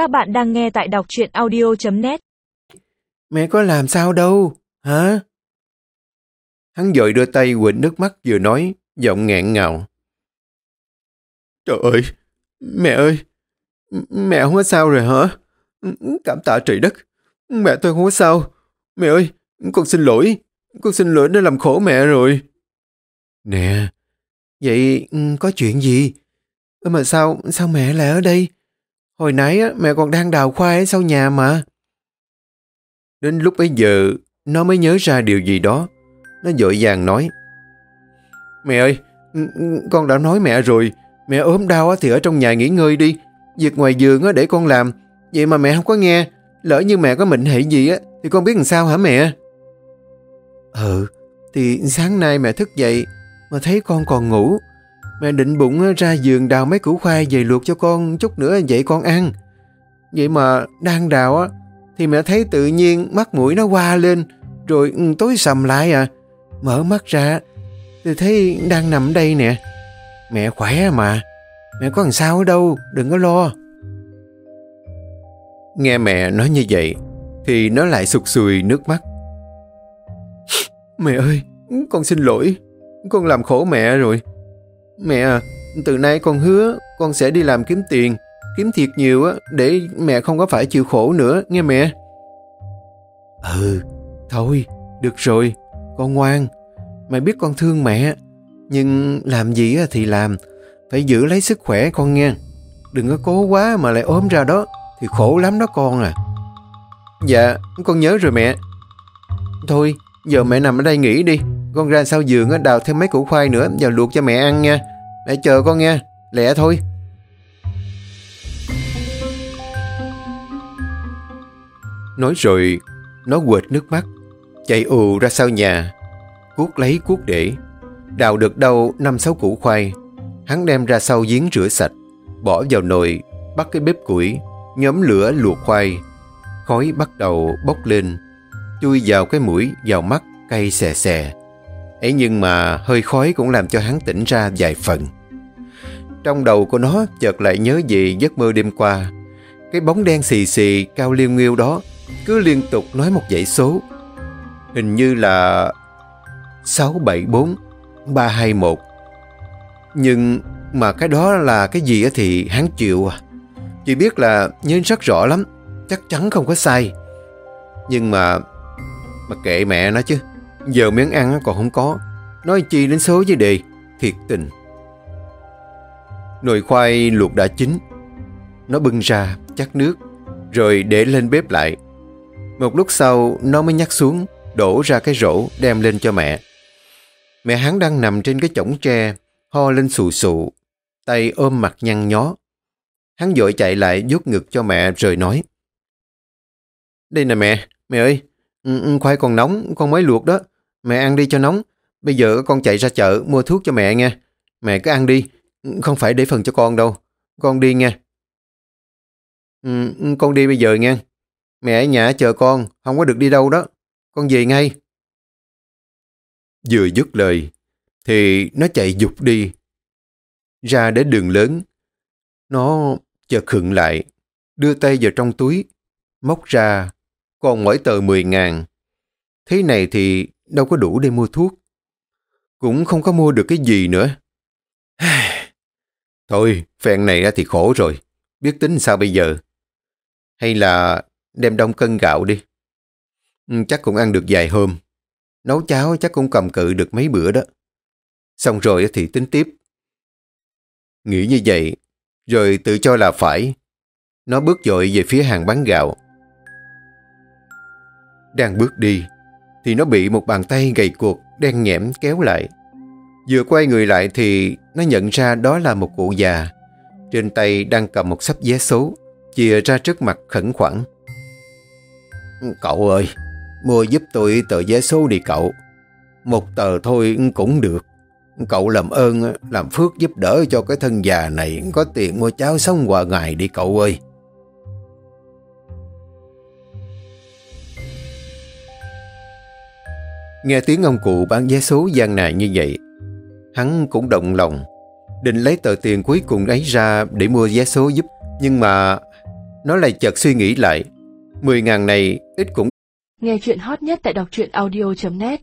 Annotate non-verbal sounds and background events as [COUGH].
Các bạn đang nghe tại đọc truyện audio.net Mẹ có làm sao đâu, hả? Hắn dội đưa tay quỳnh nước mắt vừa nói, giọng nghẹn ngào. Trời ơi, mẹ ơi, mẹ không có sao rồi hả? Cảm tạ trời đất, mẹ tôi không có sao. Mẹ ơi, con xin lỗi, con xin lỗi đã làm khổ mẹ rồi. Nè, vậy ừ, có chuyện gì? Mà sao, sao mẹ lại ở đây? Hồi nãy mẹ còn đang đào khoai ở sau nhà mà. Đến lúc bấy giờ, nó mới nhớ ra điều gì đó. Nó dội vàng nói. Mẹ ơi, con đã nói mẹ rồi. Mẹ ốm đau thì ở trong nhà nghỉ ngơi đi. Việc ngoài giường để con làm. Vậy mà mẹ không có nghe. Lỡ như mẹ có mệnh hệ gì á thì con biết làm sao hả mẹ? Ừ, thì sáng nay mẹ thức dậy mà thấy con còn ngủ. Mẹ định bụng ra giường đào mấy củ khoai về luộc cho con chút nữa vậy con ăn. Vậy mà đang đào á thì mẹ thấy tự nhiên mắt mũi nó qua lên rồi ừ, tối sầm lại à. Mở mắt ra thì thấy đang nằm đây nè. Mẹ khỏe mà. Mẹ có làm sao ở đâu, đừng có lo. Nghe mẹ nói như vậy thì nó lại sụt sùi nước mắt. Mẹ ơi, con xin lỗi. Con làm khổ mẹ rồi. Mẹ à, từ nay con hứa con sẽ đi làm kiếm tiền, kiếm thiệt nhiều á để mẹ không có phải chịu khổ nữa, nghe mẹ. Ừ, thôi, được rồi, con ngoan. Mẹ biết con thương mẹ, nhưng làm gì thì làm, phải giữ lấy sức khỏe con nghe. Đừng có cố quá mà lại ốm ra đó, thì khổ lắm đó con à. Dạ, con nhớ rồi mẹ. Thôi, giờ mẹ nằm ở đây nghỉ đi. Con ra sau giường đào thêm mấy củ khoai nữa và luộc cho mẹ ăn nha. Mẹ chờ con nha, lẹ thôi. Nói rồi, nó quệt nước mắt, chạy ù ra sau nhà, cuốc lấy cuốc để. Đào được đâu năm sáu củ khoai, hắn đem ra sau giếng rửa sạch, bỏ vào nồi, bắt cái bếp củi, nhóm lửa luộc khoai. Khói bắt đầu bốc lên, chui vào cái mũi, vào mắt, cay xè xè ấy nhưng mà hơi khói cũng làm cho hắn tỉnh ra vài phần. Trong đầu của nó chợt lại nhớ về giấc mơ đêm qua. Cái bóng đen xì xì cao liêu nghiêu đó cứ liên tục nói một dãy số. Hình như là 674 321. Nhưng mà cái đó là cái gì thì hắn chịu à. Chỉ biết là nhớ rất rõ lắm, chắc chắn không có sai. Nhưng mà mà kệ mẹ nó chứ, giờ miếng ăn còn không có. Nói chi đến số với đề, thiệt tình. Nồi khoai luộc đã chín. Nó bưng ra, chắc nước, rồi để lên bếp lại. Một lúc sau, nó mới nhắc xuống, đổ ra cái rổ đem lên cho mẹ. Mẹ hắn đang nằm trên cái chổng tre, ho lên sù sụ, tay ôm mặt nhăn nhó. Hắn dội chạy lại vuốt ngực cho mẹ rồi nói. Đây nè mẹ, mẹ ơi, ừ, ừ, khoai còn nóng, con mới luộc đó. Mẹ ăn đi cho nóng. Bây giờ con chạy ra chợ mua thuốc cho mẹ nghe. Mẹ cứ ăn đi, không phải để phần cho con đâu. Con đi nghe. Ừ, con đi bây giờ nghe. Mẹ ở nhà chờ con, không có được đi đâu đó. Con về ngay. Vừa dứt lời, thì nó chạy dục đi. Ra đến đường lớn. Nó chợt khựng lại, đưa tay vào trong túi, móc ra, còn mỗi tờ 10 ngàn. Thế này thì đâu có đủ để mua thuốc. Cũng không có mua được cái gì nữa. [SIGHS] Thôi, phèn này thì khổ rồi. Biết tính sao bây giờ? Hay là đem đông cân gạo đi. Ừ, chắc cũng ăn được vài hôm. Nấu cháo chắc cũng cầm cự được mấy bữa đó. Xong rồi thì tính tiếp. Nghĩ như vậy, rồi tự cho là phải. Nó bước dội về phía hàng bán gạo. Đang bước đi, thì nó bị một bàn tay gầy cuộc đen nhẽm kéo lại. Vừa quay người lại thì nó nhận ra đó là một cụ già. Trên tay đang cầm một sắp vé số, chìa ra trước mặt khẩn khoản. Cậu ơi, mua giúp tôi tờ vé số đi cậu. Một tờ thôi cũng được. Cậu làm ơn, làm phước giúp đỡ cho cái thân già này có tiền mua cháo sống qua ngày đi cậu ơi. Nghe tiếng ông cụ bán vé số gian nại như vậy, hắn cũng động lòng, định lấy tờ tiền cuối cùng ấy ra để mua vé số giúp. Nhưng mà nó lại chợt suy nghĩ lại. Mười ngàn này ít cũng Nghe chuyện hot nhất tại đọc truyện audio.net